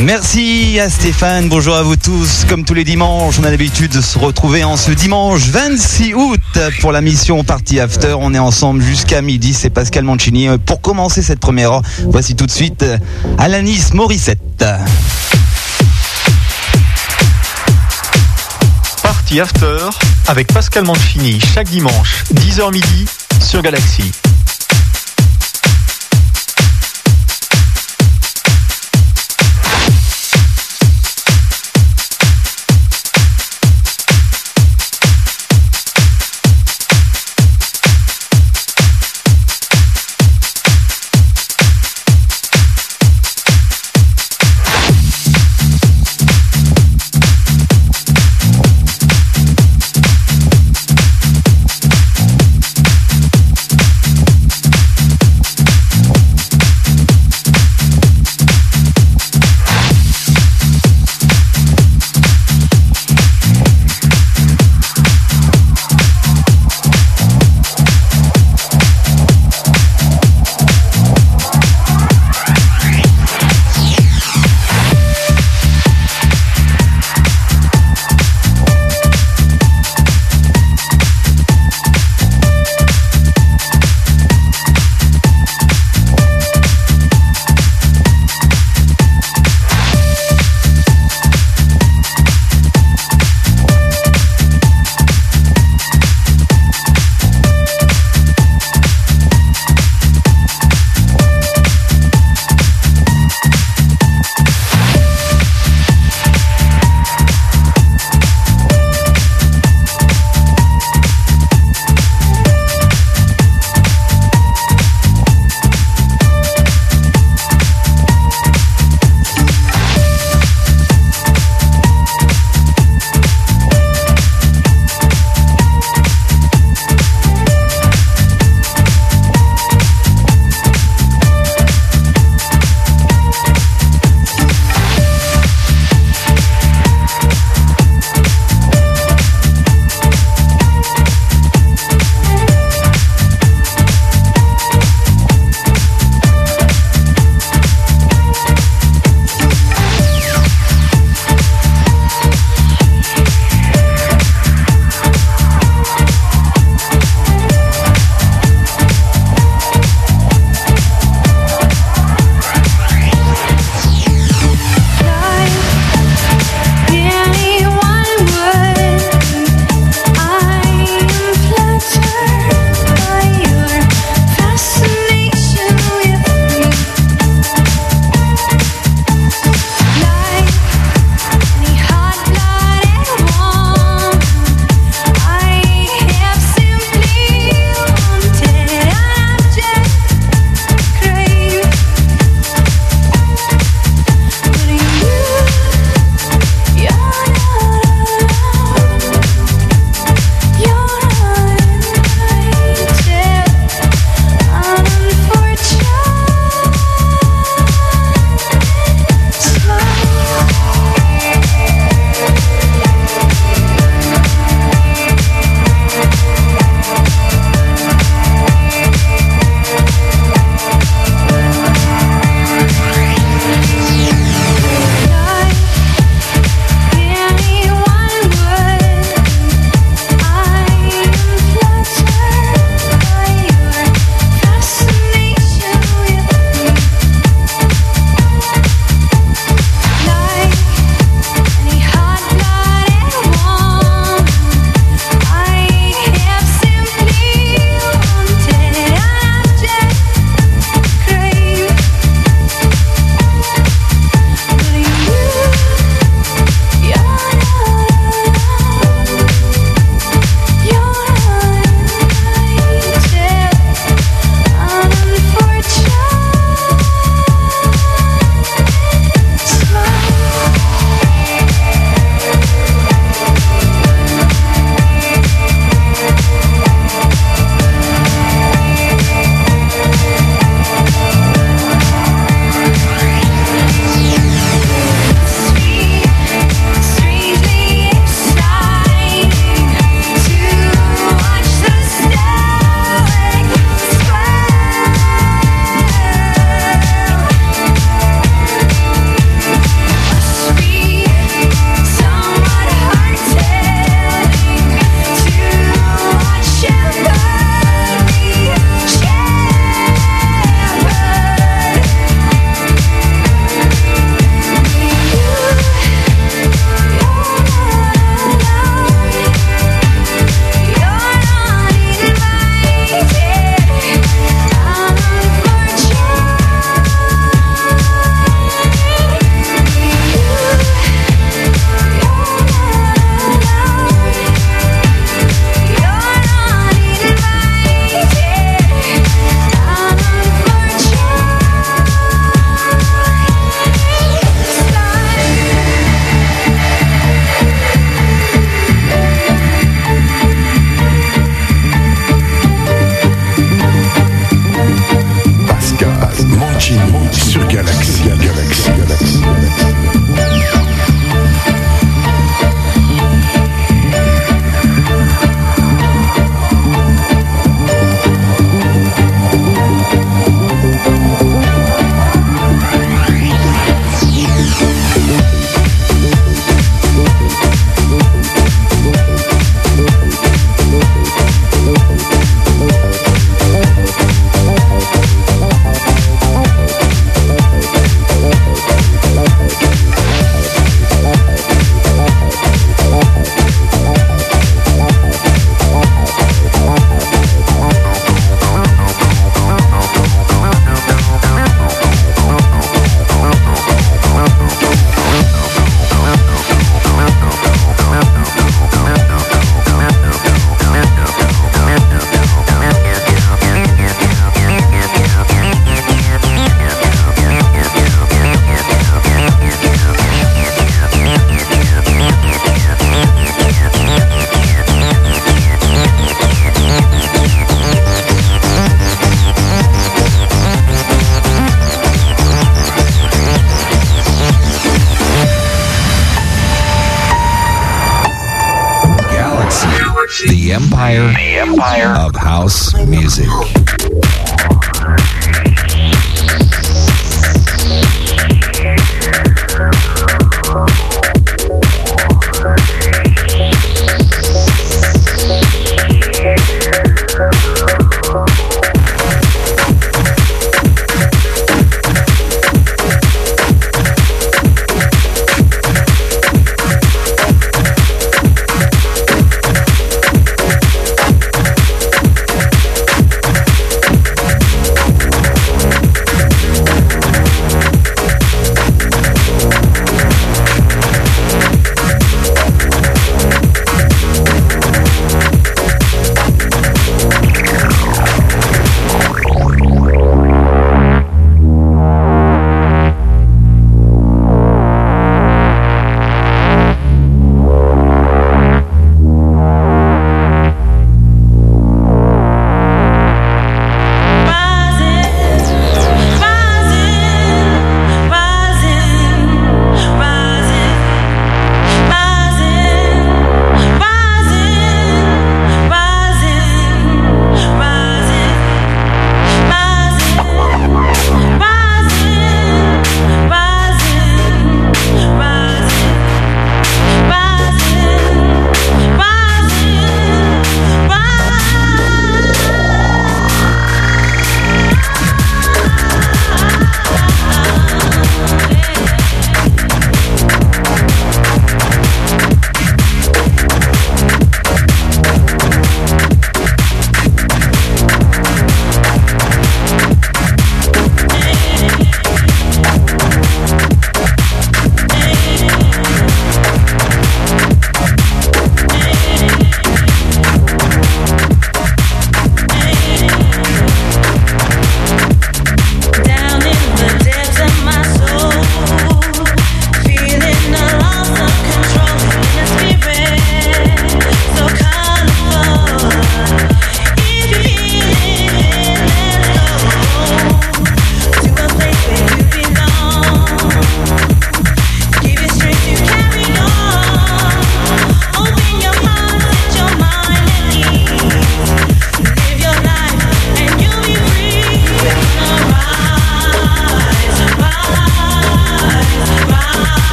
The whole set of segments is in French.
Merci à Stéphane, bonjour à vous tous. Comme tous les dimanches, on a l'habitude de se retrouver en ce dimanche 26 août pour la mission Party After. On est ensemble jusqu'à midi, c'est Pascal Mancini. Pour commencer cette première heure, voici tout de suite Alanis Morissette. Party After avec Pascal Mancini chaque dimanche 10h midi sur Galaxy.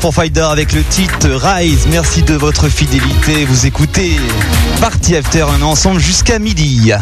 2001, Soul Provider avec le titre Rise. Merci de votre fidélité. Vous écoutez Party After, un ensemble jusqu'à midi.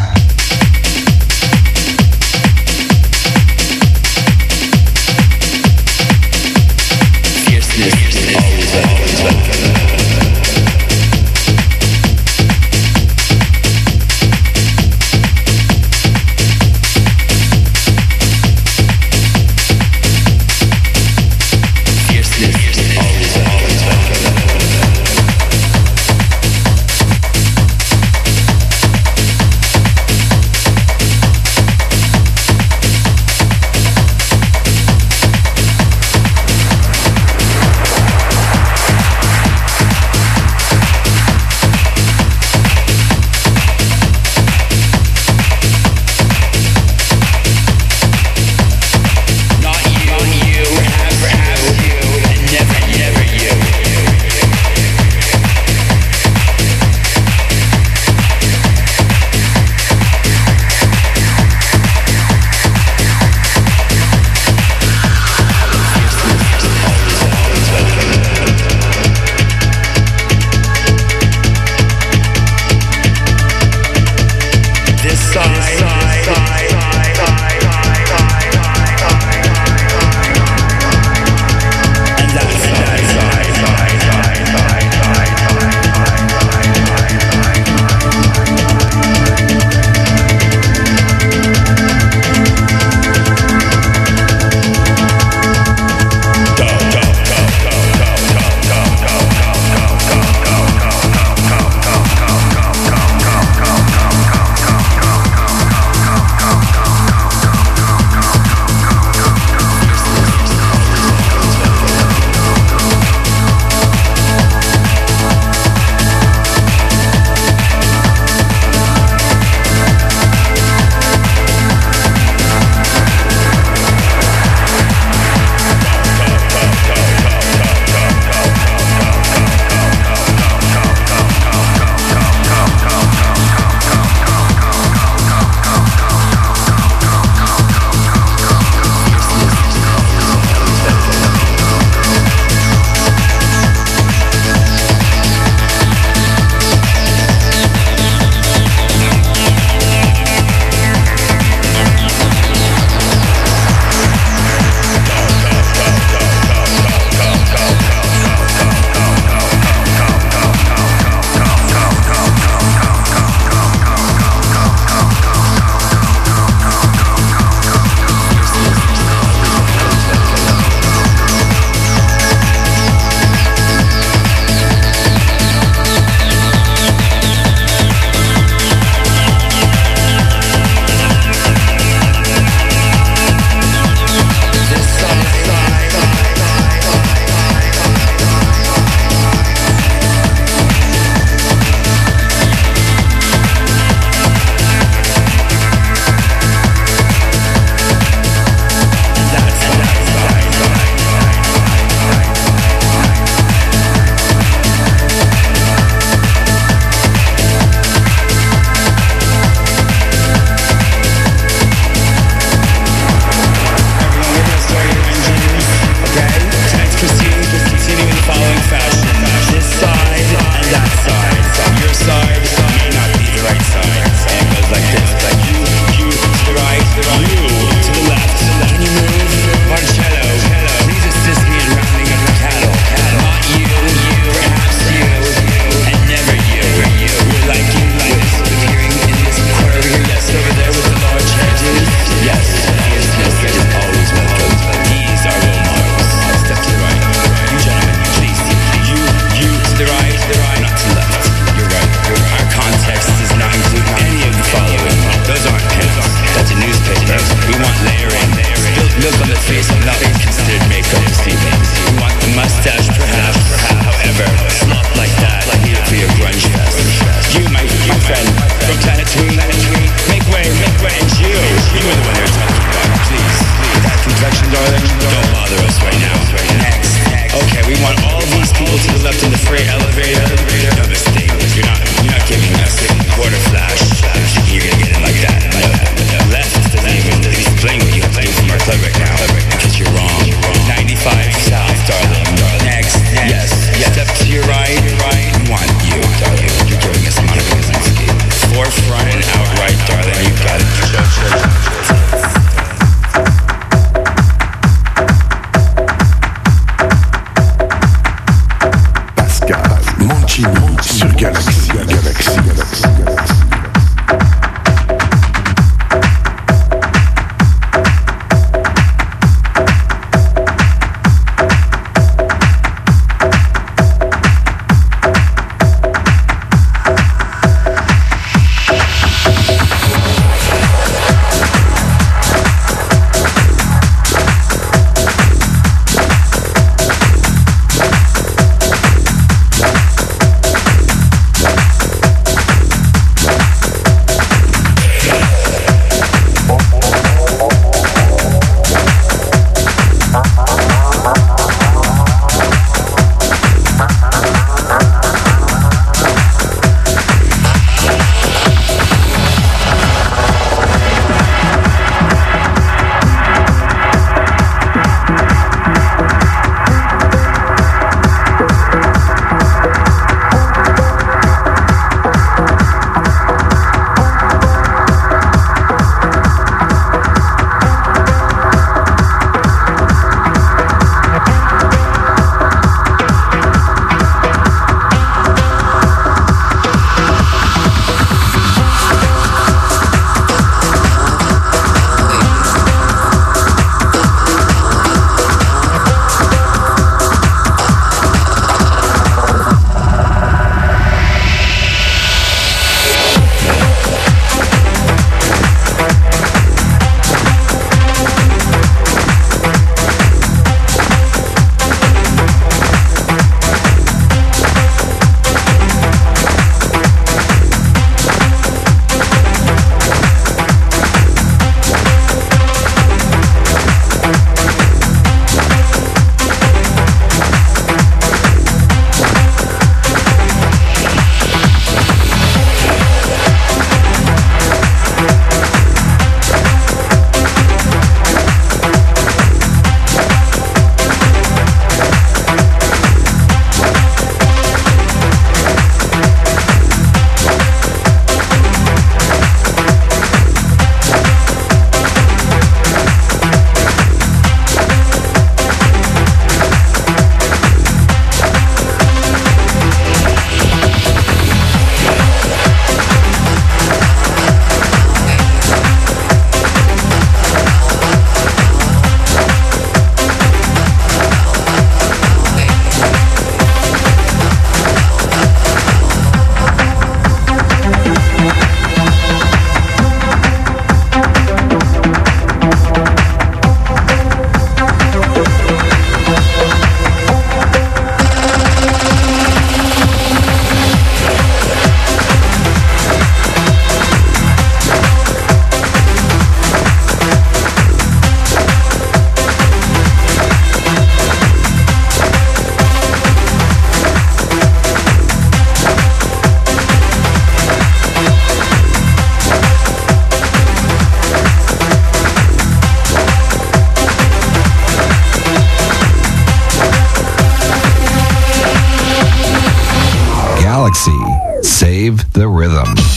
The rhythm.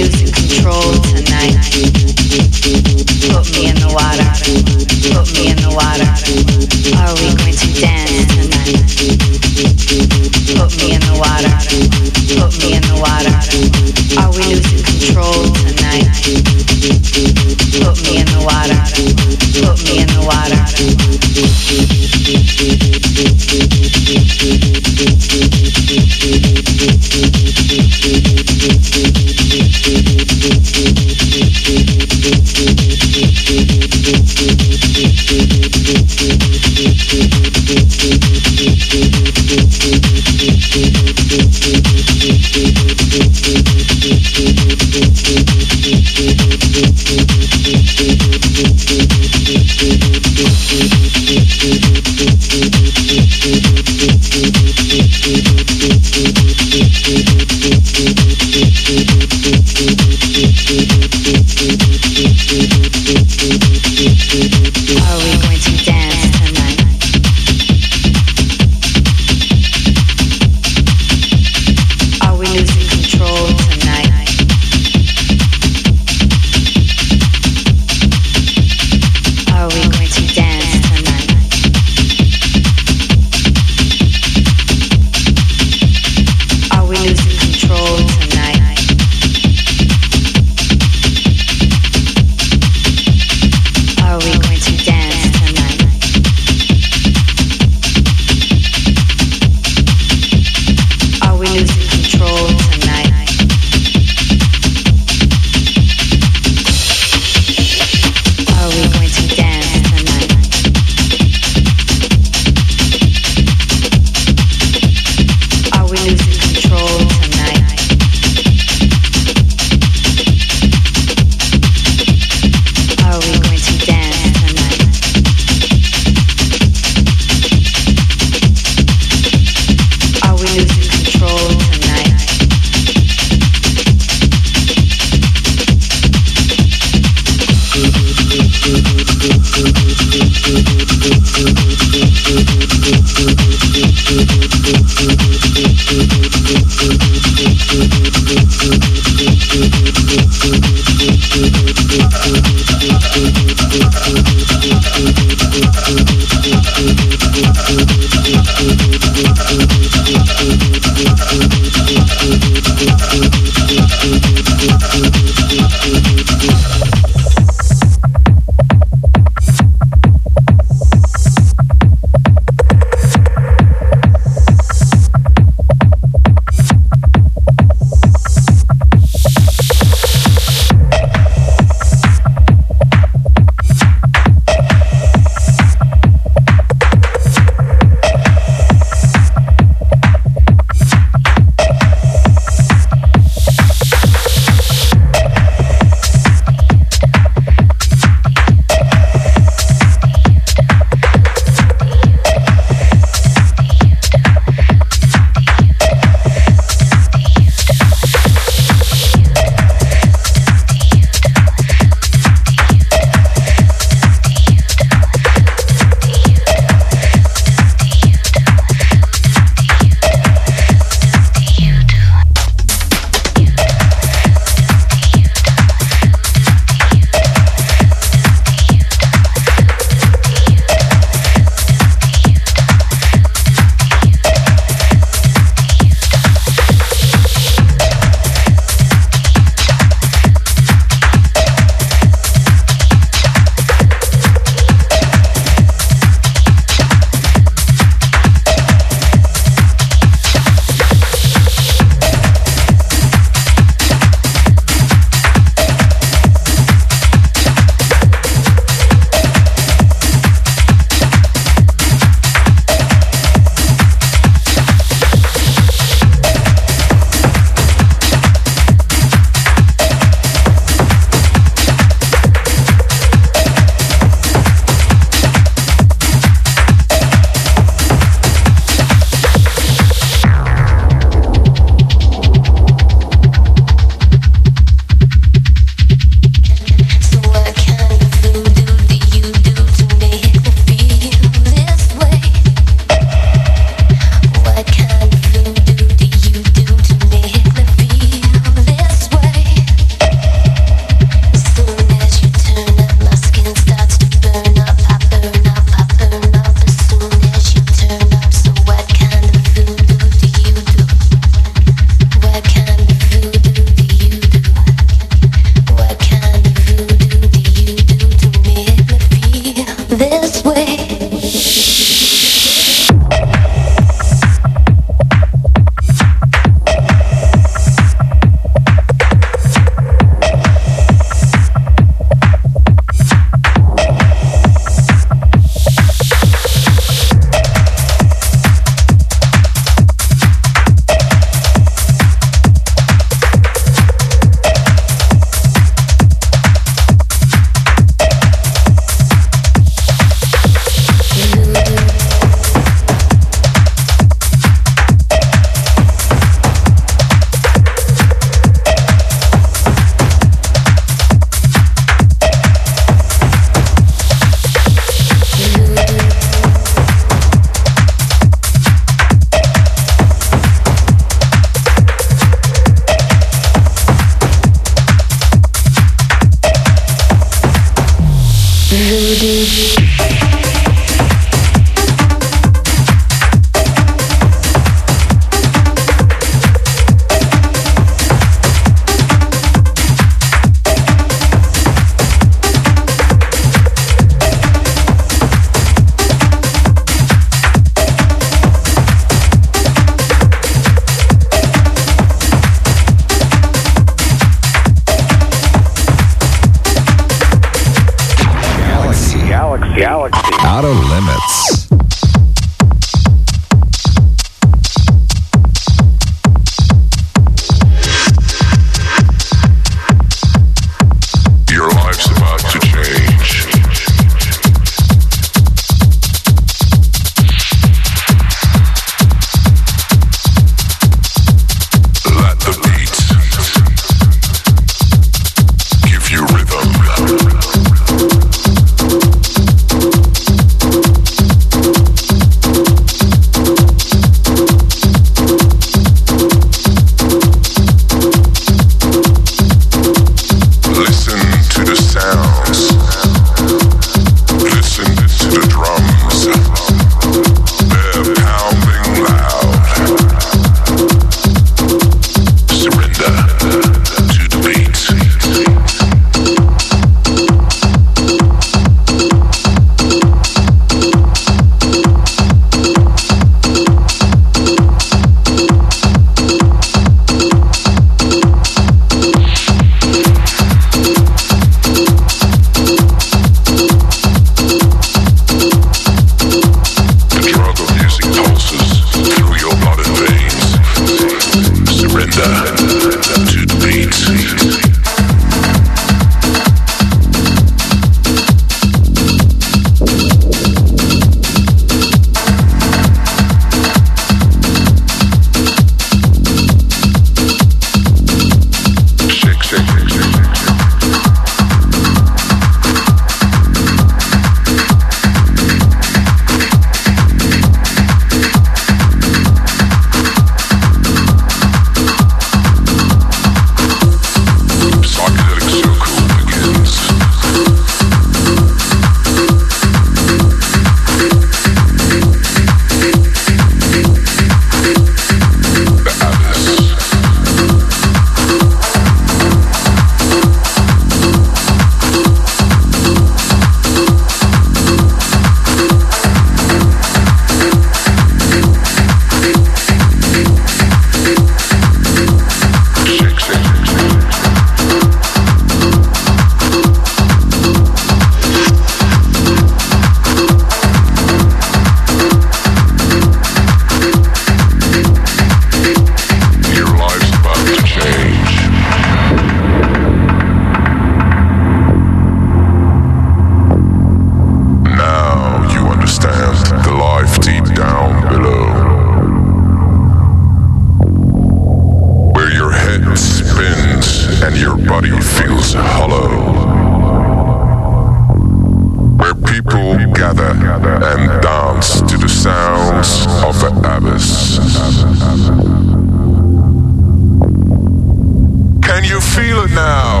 Feel it now?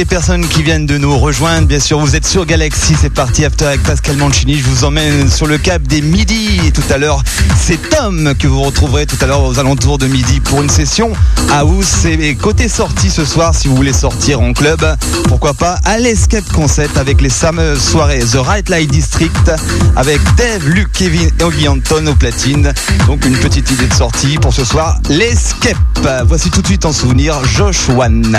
Les personnes qui viennent de nous rejoindre. Bien sûr, vous êtes sur Galaxy, c'est parti After avec Pascal Mancini. Je vous emmène sur le cap des midis. Et tout à l'heure, c'est Tom que vous retrouverez tout à l'heure aux alentours de midi pour une session house. Et côté sortie ce soir, si vous voulez sortir en club, pourquoi pas à l'Escape Concept avec les fameuses soirées The Right Light District avec Dave, Luc, Kevin et Oggy Anton au platine. Donc une petite idée de sortie pour ce soir, l'Escape. Voici tout de suite en souvenir Josh One.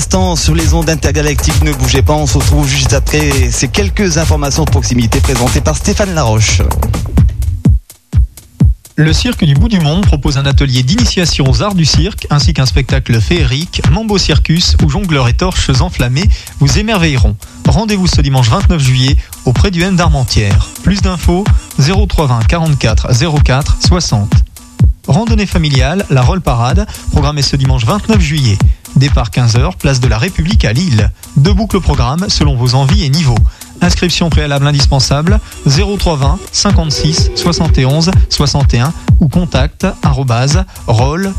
L'instant sur les ondes intergalactiques. Ne bougez pas, on se retrouve juste après ces quelques informations de proximité présentées par Stéphane Laroche. Le cirque du bout du monde propose un atelier d'initiation aux arts du cirque ainsi qu'un spectacle féerique, Mambo Circus où jongleurs et torches enflammées vous émerveilleront. Rendez-vous ce dimanche 29 juillet auprès du M d'Armentières. Plus d'infos 0320 44 04 60. Randonnée familiale, la Roll Parade, programmée ce dimanche 29 juillet. Départ 15h, place de la République à Lille. Deux boucles programme selon vos envies et niveaux. Inscription préalable indispensable 0320 56 71 61 ou contact roll.asso.fr.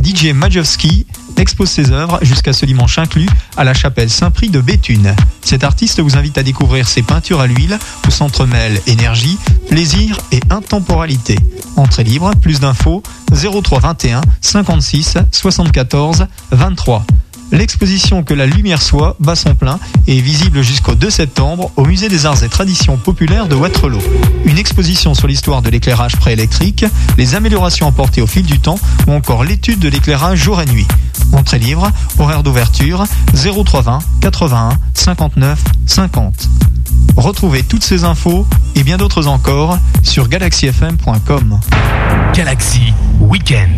DJ Majowski expose ses œuvres jusqu'à ce dimanche inclus à la chapelle Saint-Prix de Béthune. Cet artiste vous invite à découvrir ses peintures à l'huile où s'entremêlent énergie, plaisir et intemporalité. Entrée libre, plus d'infos 03 21 56 74 23. L'exposition Que la lumière soit bat son plein et est visible jusqu'au 2 septembre au Musée des Arts et Traditions Populaires de Waterloo. Une exposition sur l'histoire de l'éclairage préélectrique, les améliorations apportées au fil du temps ou encore l'étude de l'éclairage jour et nuit. Entrée libre, horaire d'ouverture 0320 81 59 50. Retrouvez toutes ces infos et bien d'autres encore sur galaxyfm.com. Galaxy Weekend.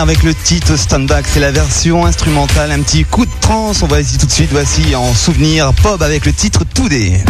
Avec le titre Stand Back, c'est la version instrumentale, un petit coup de trance, on va essayer tout de suite, voici en souvenir Pop avec le titre Today.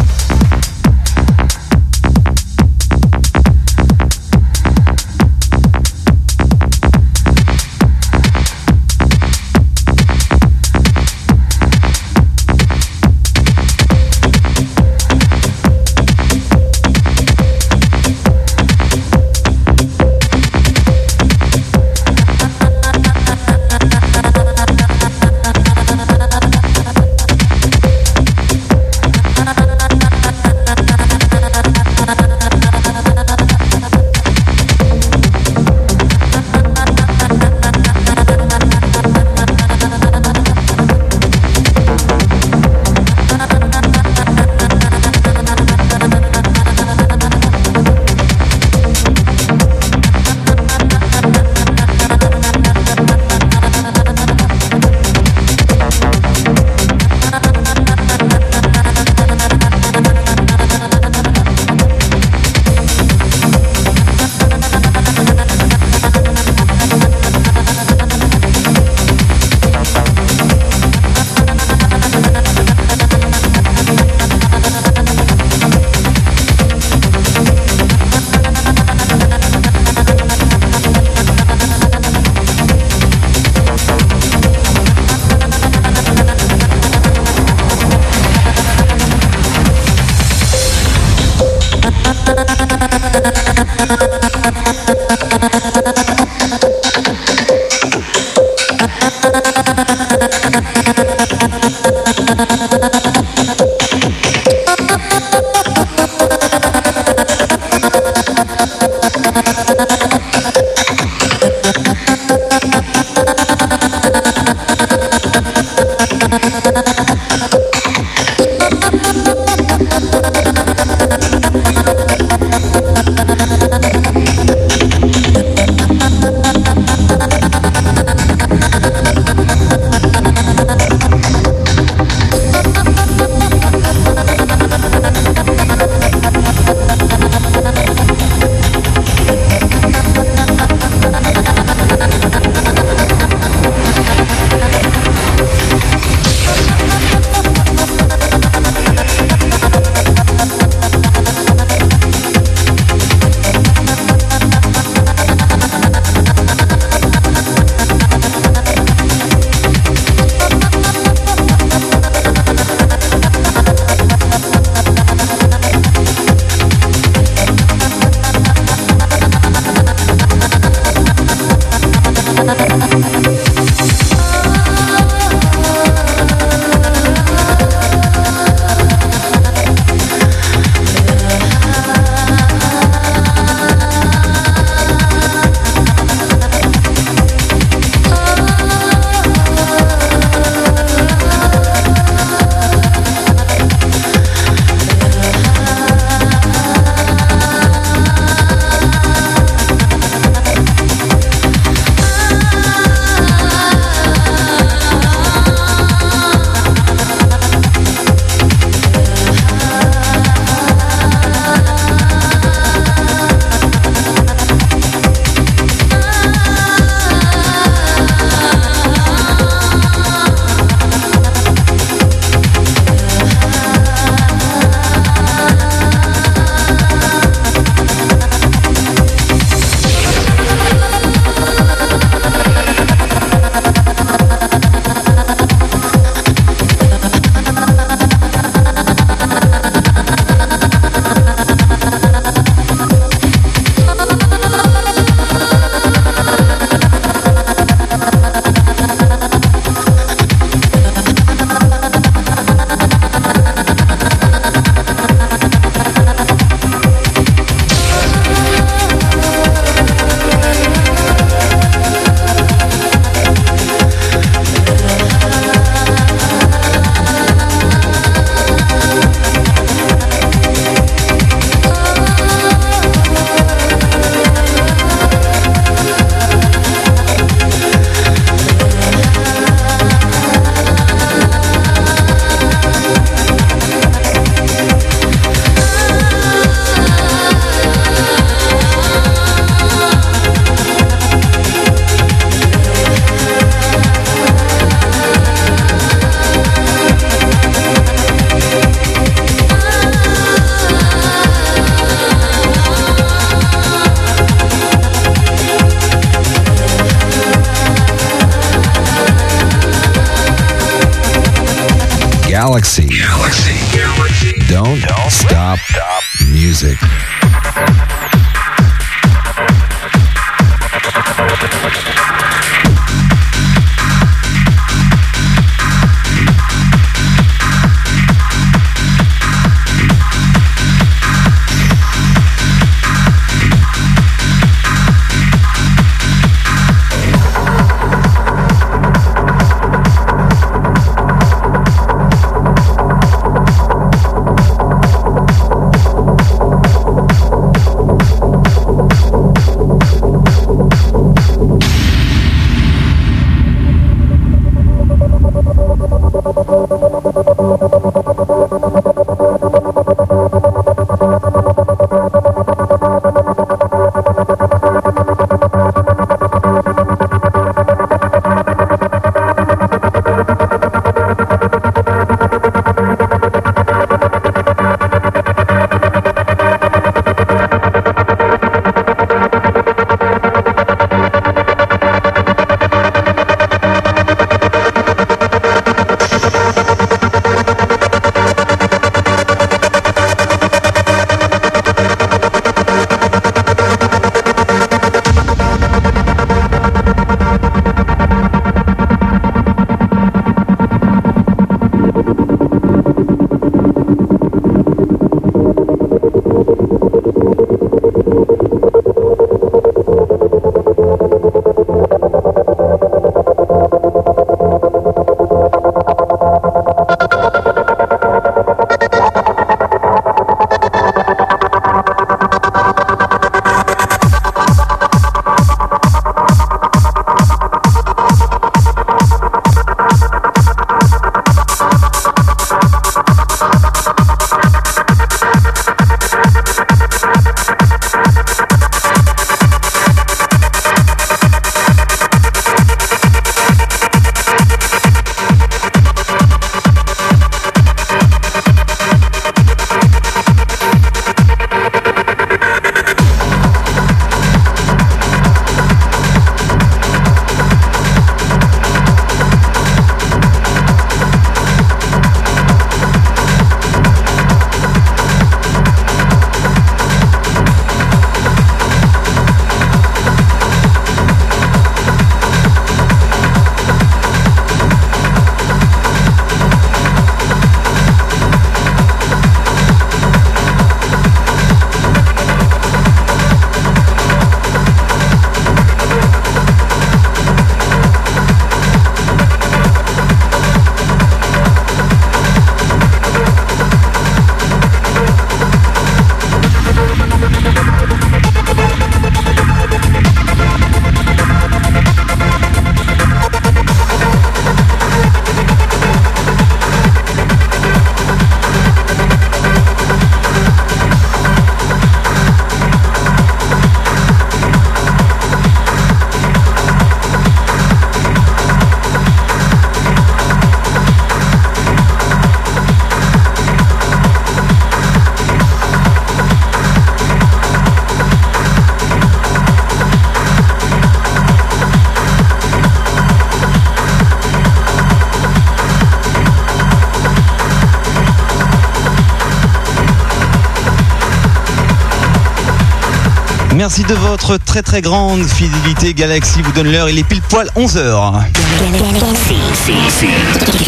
Merci de votre très très grande fidélité. Galaxy vous donne l'heure, il est pile poil 11h.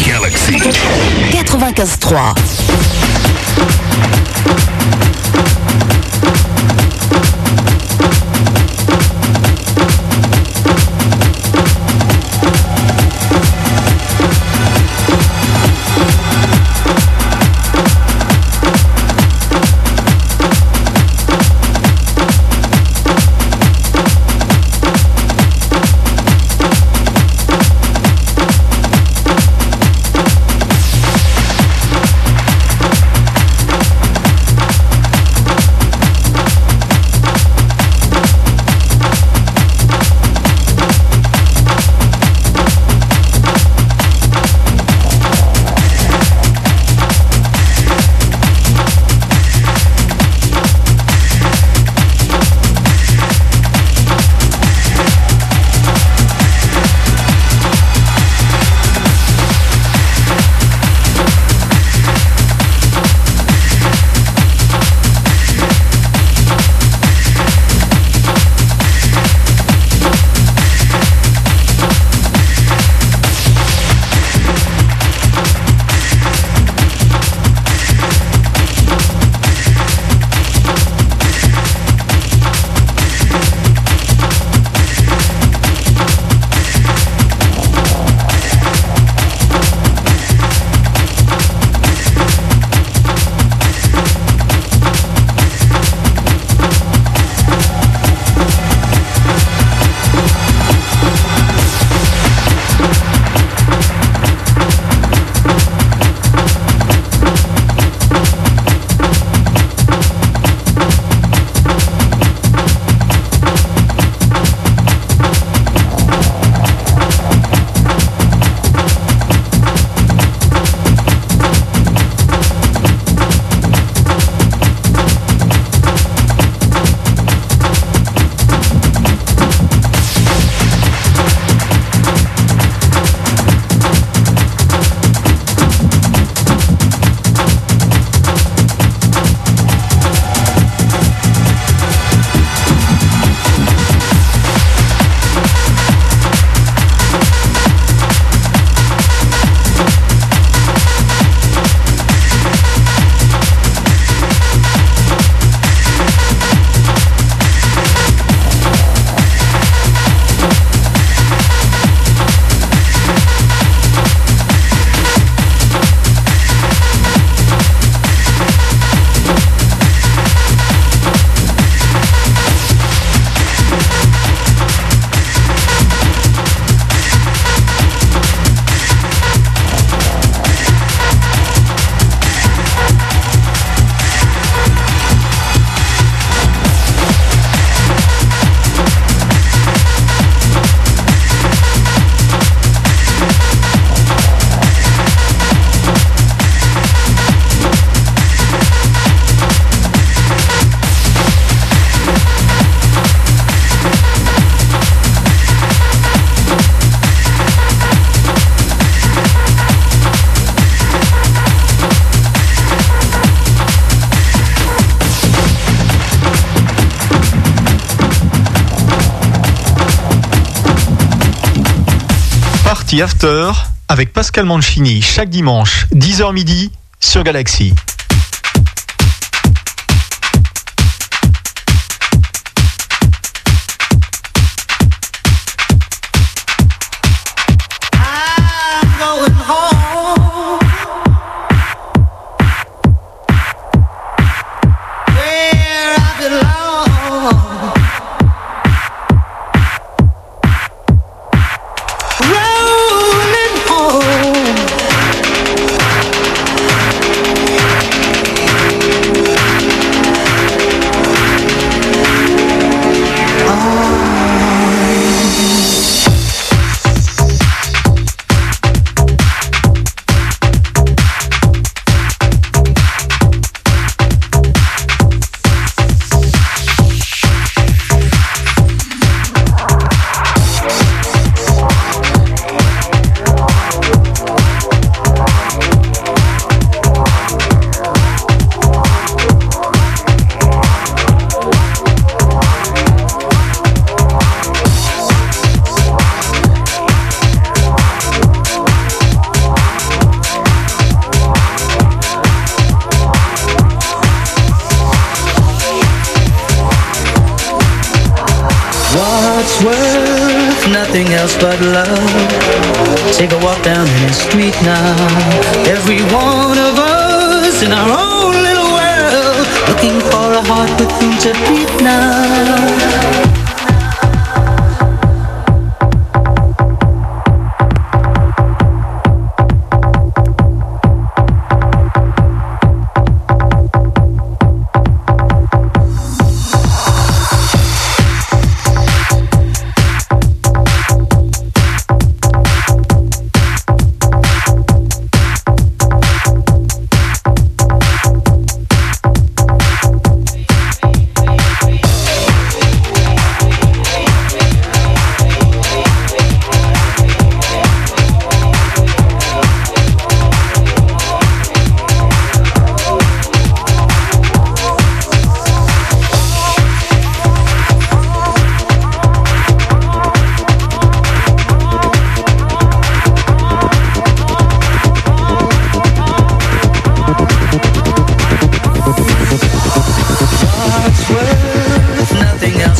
Galaxy. 95.3. After avec Pascal Mancini chaque dimanche 10h midi sur Galaxy.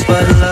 but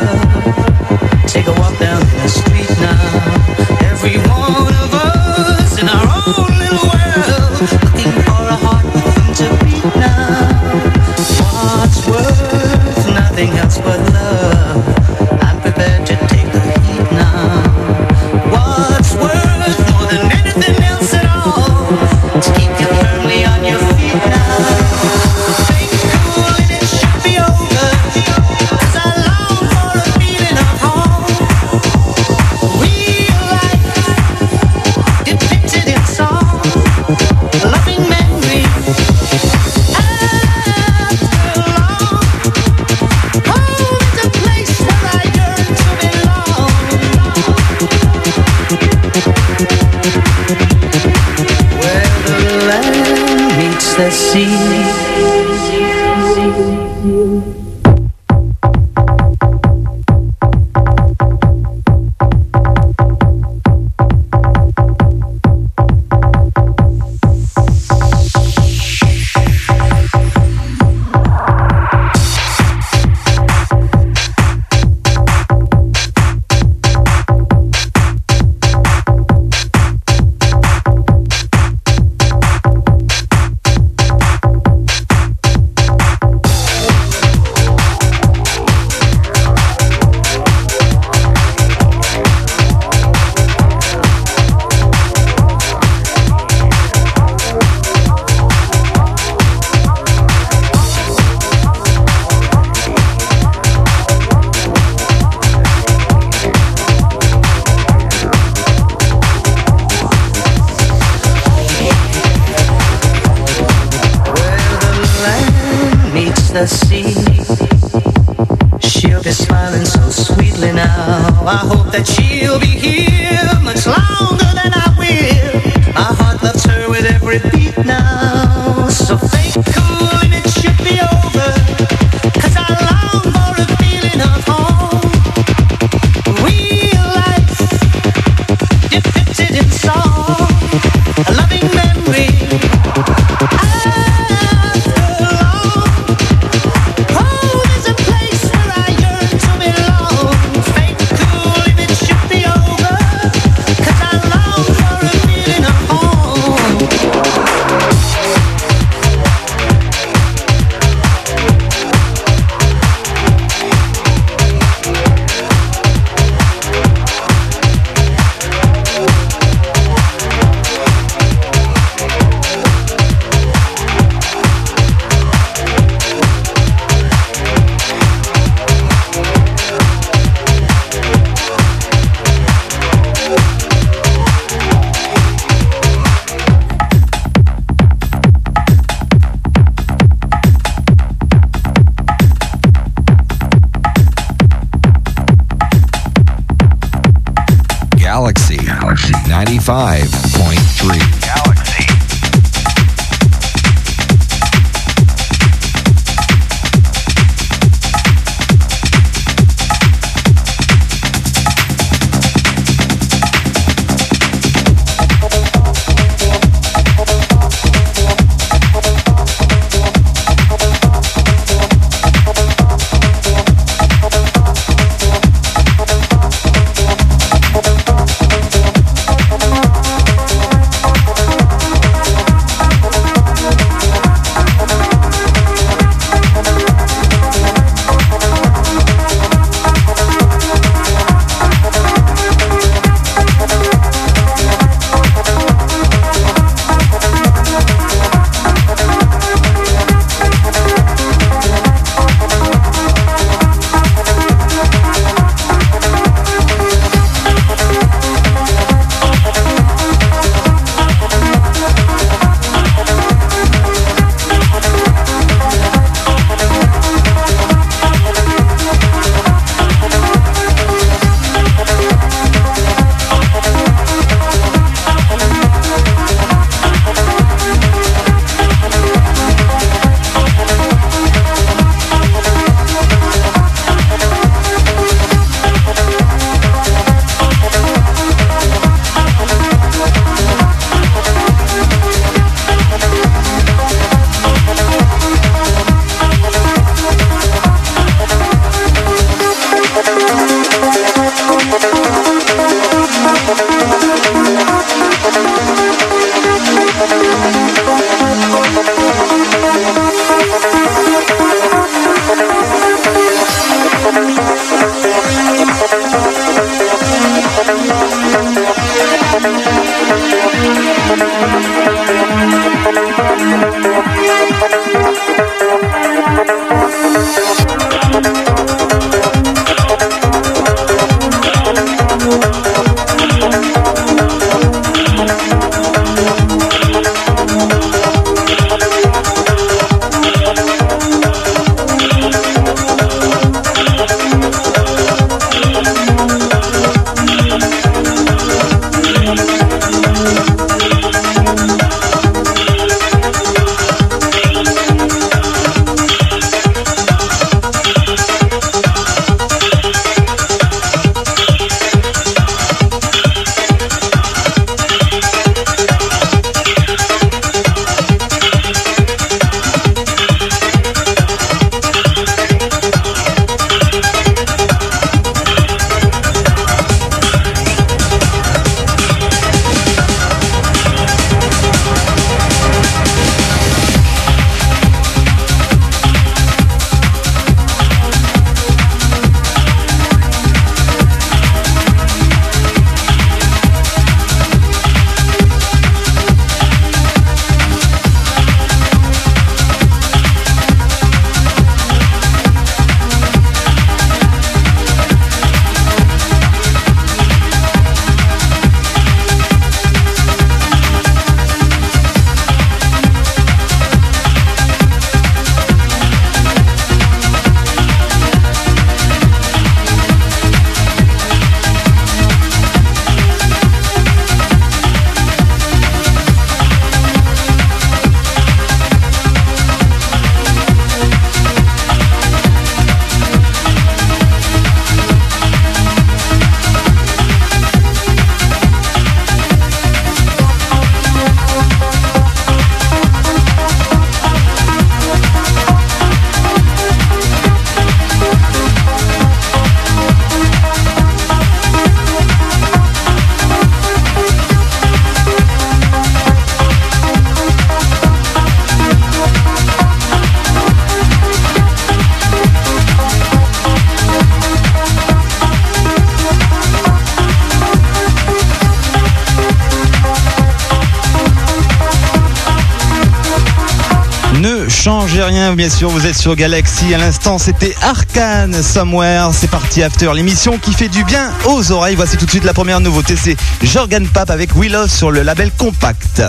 Hein, bien sûr, vous êtes sur Galaxy. À l'instant, c'était Arcane Somewhere. C'est parti after l'émission qui fait du bien aux oreilles. Voici tout de suite la première nouveauté. C'est Jorgen Pape avec Willow sur le label Compact.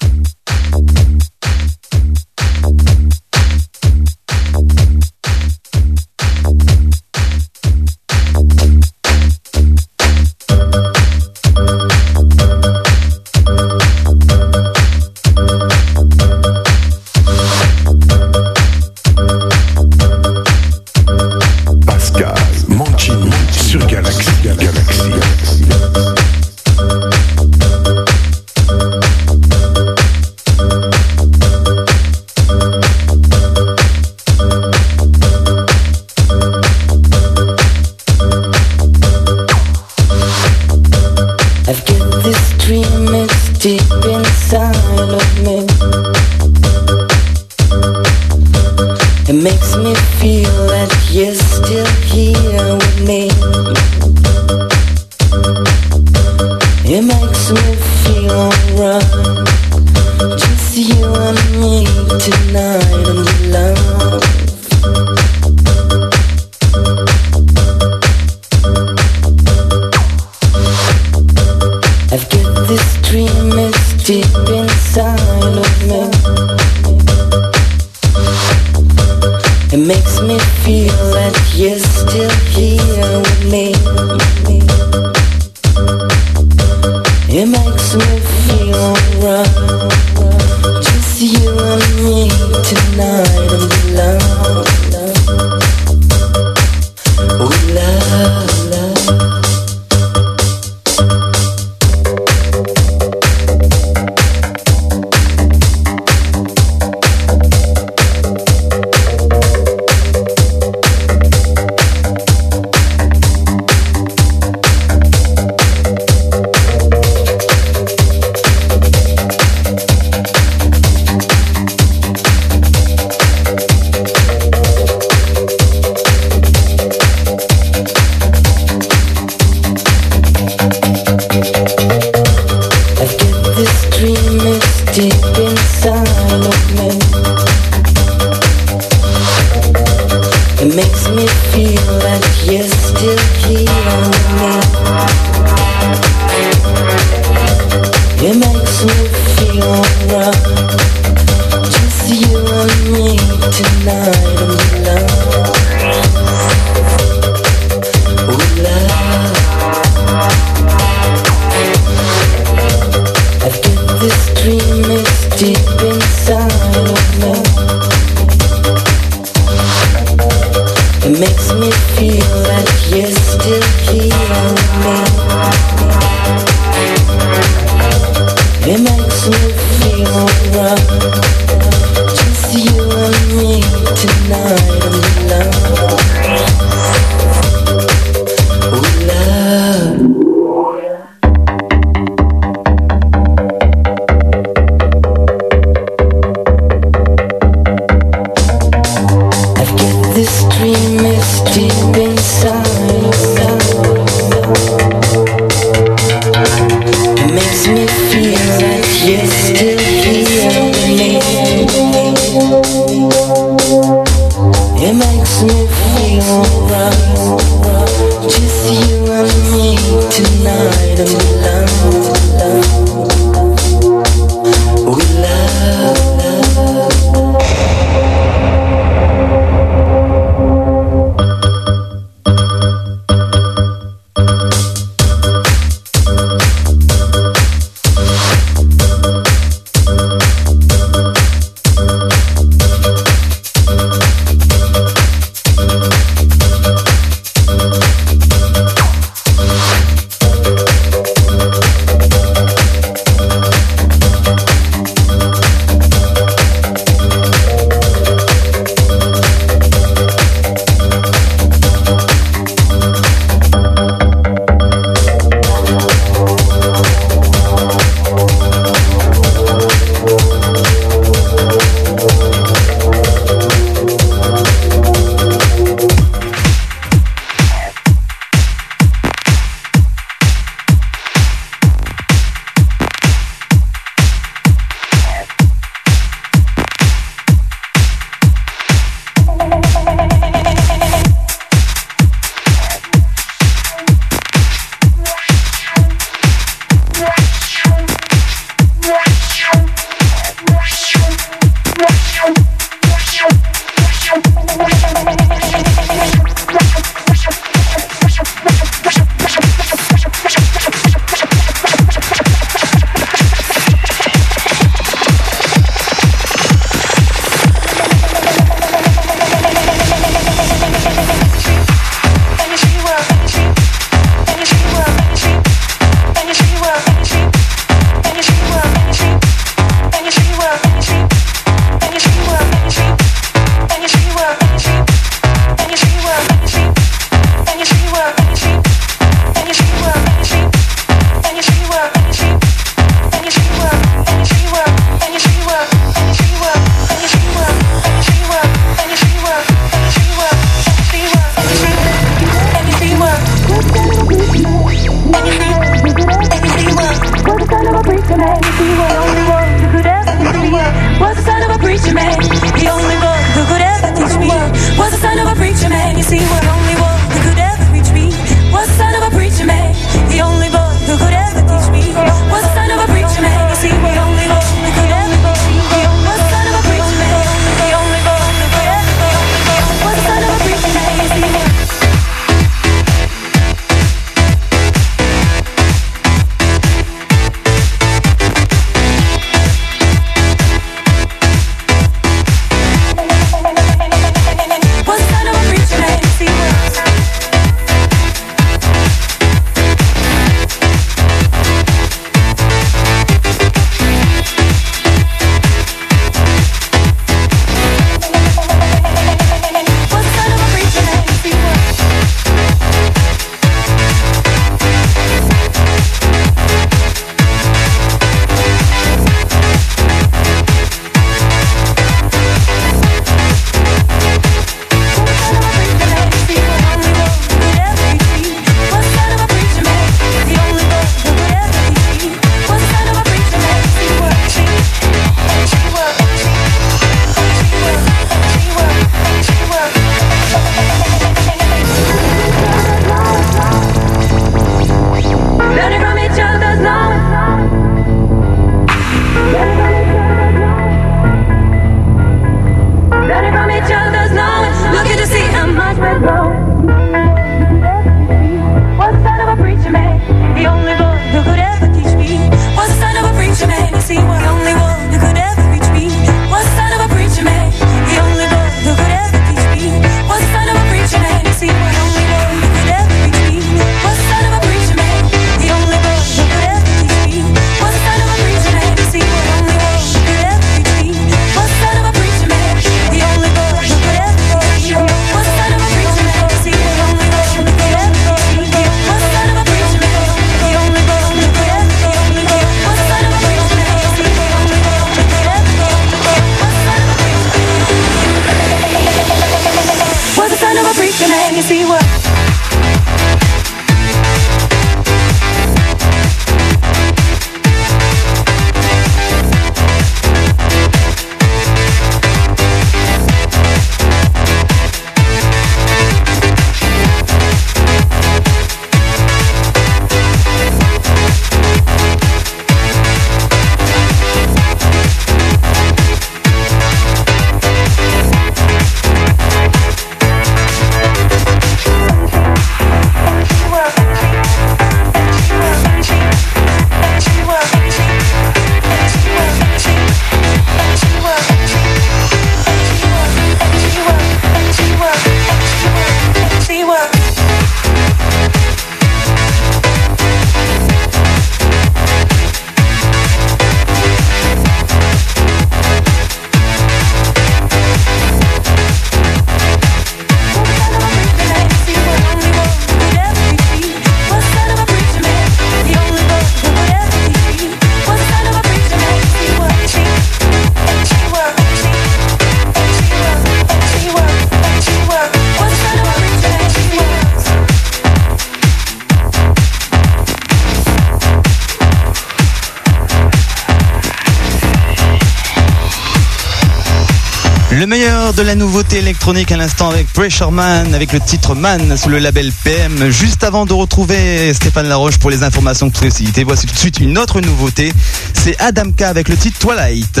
Électronique à l'instant avec Pressure Man, avec le titre Man sous le label PM. Juste avant de retrouver Stéphane Laroche pour les informations que vous sollicitez, voici tout de suite une autre nouveauté. C'est Adamka avec le titre Twilight.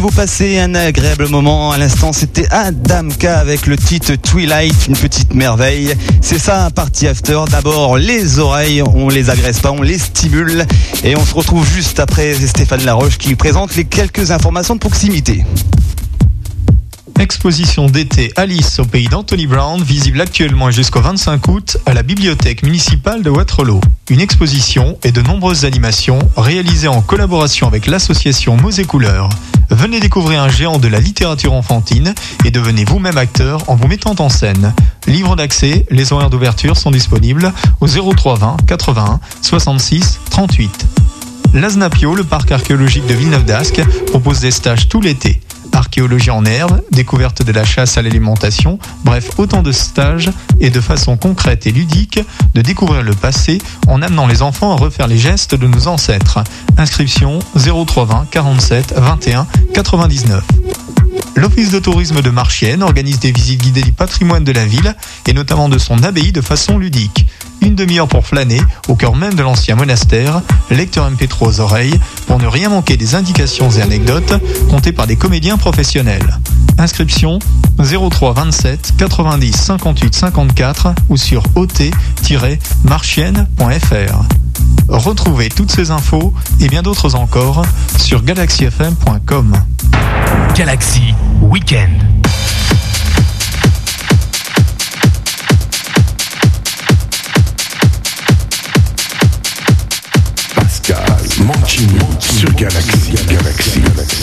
Vous passez un agréable moment. À l'instant, c'était Adam K avec le titre Twilight, une petite merveille. C'est ça, partie after. D'abord, les oreilles, on les agresse pas, on les stimule. Et on se retrouve juste après Stéphane Laroche qui présente les quelques informations de proximité. Exposition d'été Alice au pays d'Anthony Brown, visible actuellement jusqu'au 25 août à la bibliothèque municipale de Waterloo. Une exposition et de nombreuses animations réalisées en collaboration avec l'association Mots et Couleurs. Venez découvrir un géant de la littérature enfantine et devenez vous-même acteur en vous mettant en scène. Livre d'accès, les horaires d'ouverture sont disponibles au 0320 81 66 38. L'Aznapio, le parc archéologique de Villeneuve d'Ascq, propose des stages tout l'été. Archéologie en herbe, découverte de la chasse à l'alimentation, bref, autant de stages et de façon concrète et ludique de découvrir le passé en amenant les enfants à refaire les gestes de nos ancêtres. Inscription 0320 47 21 99. L'Office de tourisme de Marchienne organise des visites guidées du patrimoine de la ville et notamment de son abbaye de façon ludique. Une demi-heure pour flâner au cœur même de l'ancien monastère, lecteur MP3 aux oreilles pour ne rien manquer des indications et anecdotes contées par des comédiens professionnels. Inscription 03 27 90 58 54 ou sur ot-marchienne.fr. Retrouvez toutes ces infos et bien d'autres encore sur galaxyfm.com. Galaxy Weekend. Mancini sur Galaxy. Galaxy. Galaxy. Galaxy.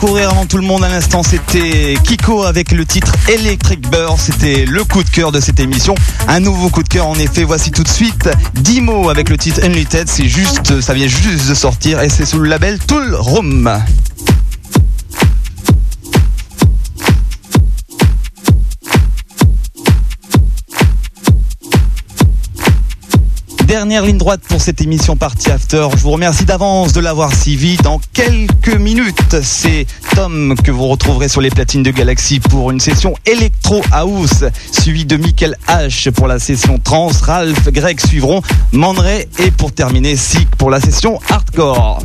Découvrir avant tout le monde à l'instant, c'était Kiko avec le titre Electric Bird. C'était le coup de cœur de cette émission. Un nouveau coup de cœur en effet. Voici tout de suite Dimo avec le titre Unlimited. C'est juste, ça vient juste de sortir et c'est sous le label Tool Room. Dernière ligne droite pour cette émission Party After. Je vous remercie d'avance de l'avoir suivi. Dans quelques minutes, c'est Tom que vous retrouverez sur les platines de Galaxy pour une session Electro House, suivi de Michael H pour la session Trans. Ralph, Greg suivront, Mandray et pour terminer, Sick pour la session Hardcore.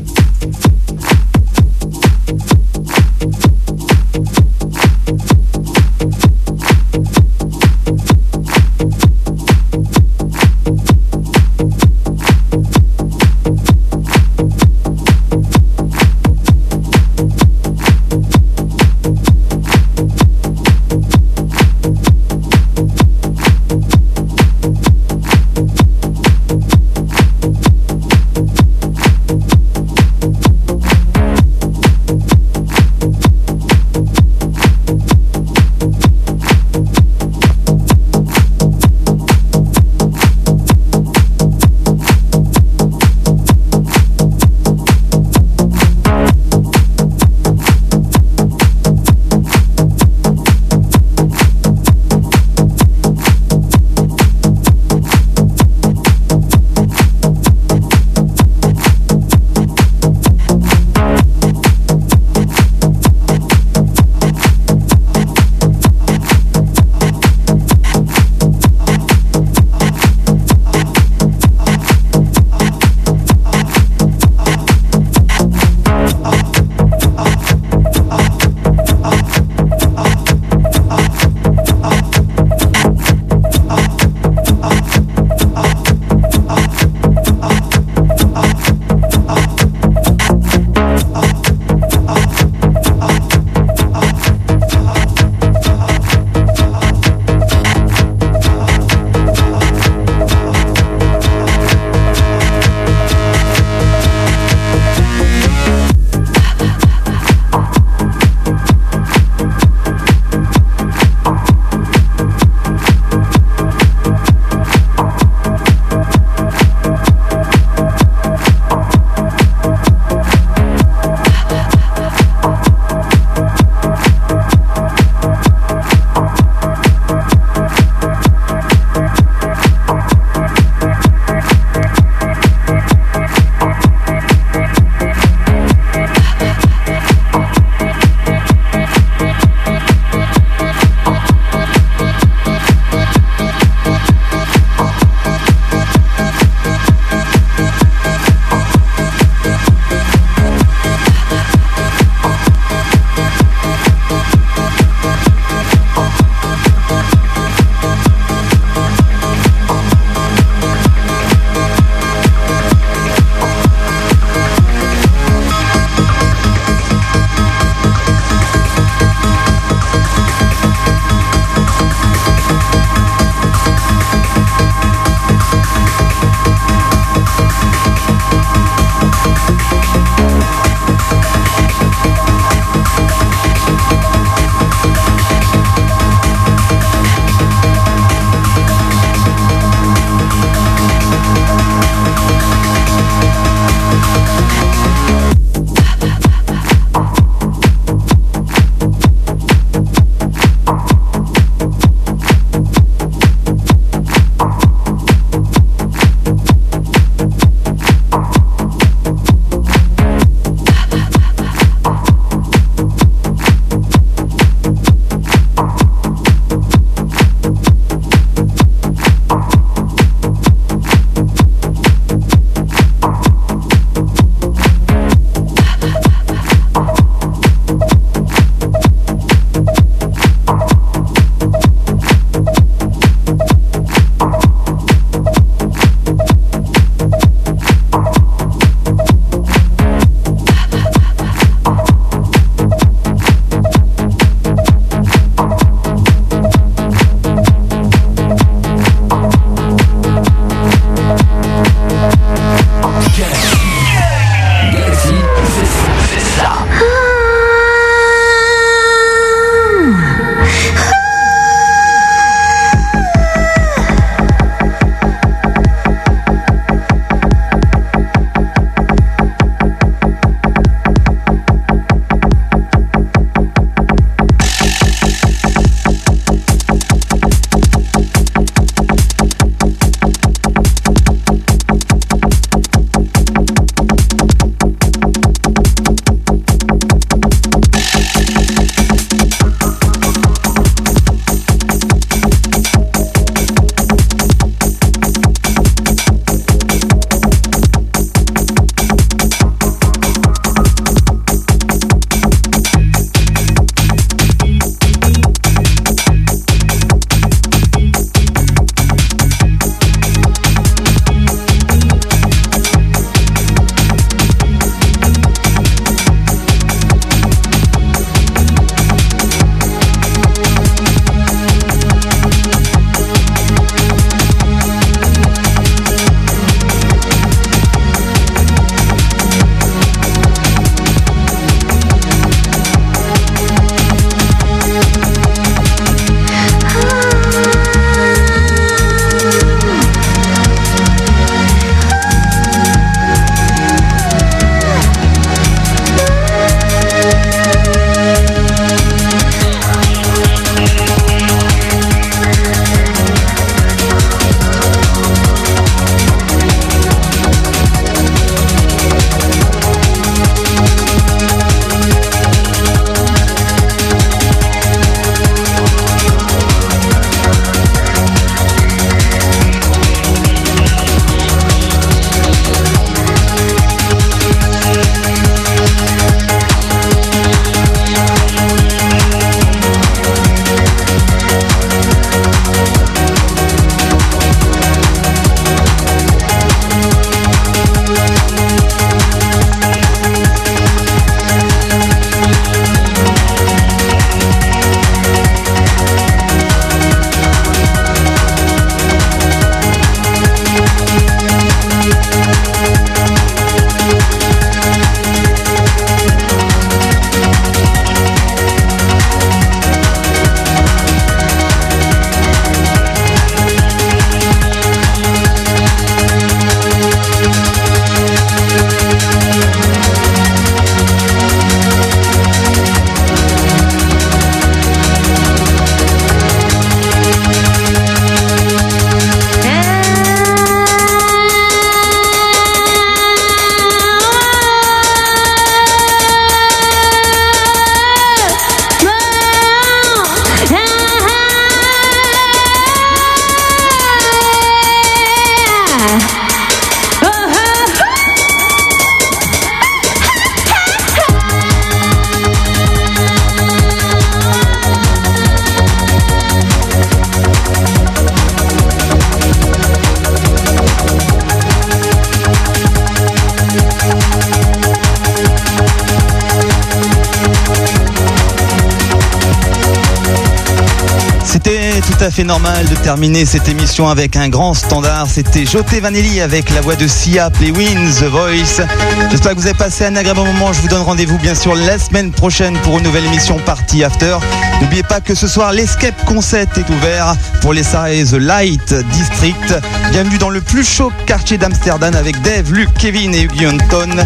Normal terminer cette émission avec un grand standard. C'était Joté Vanelli avec la voix de Sia Playwin, The Voice. J'espère que vous avez passé un agréable moment. Je vous donne rendez-vous bien sûr la semaine prochaine pour une nouvelle émission Party After. N'oubliez pas que ce soir, l'Escape Concept est ouvert pour les Sarah The Light District. Bienvenue dans le plus chaud quartier d'Amsterdam avec Dave, Luc, Kevin et Huggy Hunton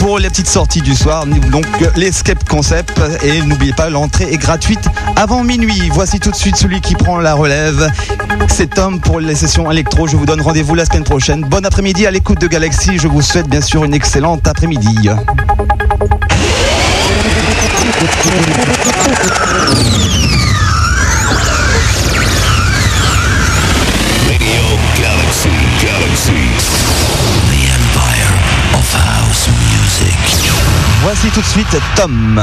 pour les petites sorties du soir. Donc l'Escape Concept et n'oubliez pas l'entrée est gratuite avant minuit. Voici tout de suite celui qui prend la relève. C'est Tom pour les sessions électro. Je vous donne rendez-vous la semaine prochaine. Bon après-midi à l'écoute de Galaxy. Je vous souhaite bien sûr une excellente après-midi. Voici tout de suite Tom.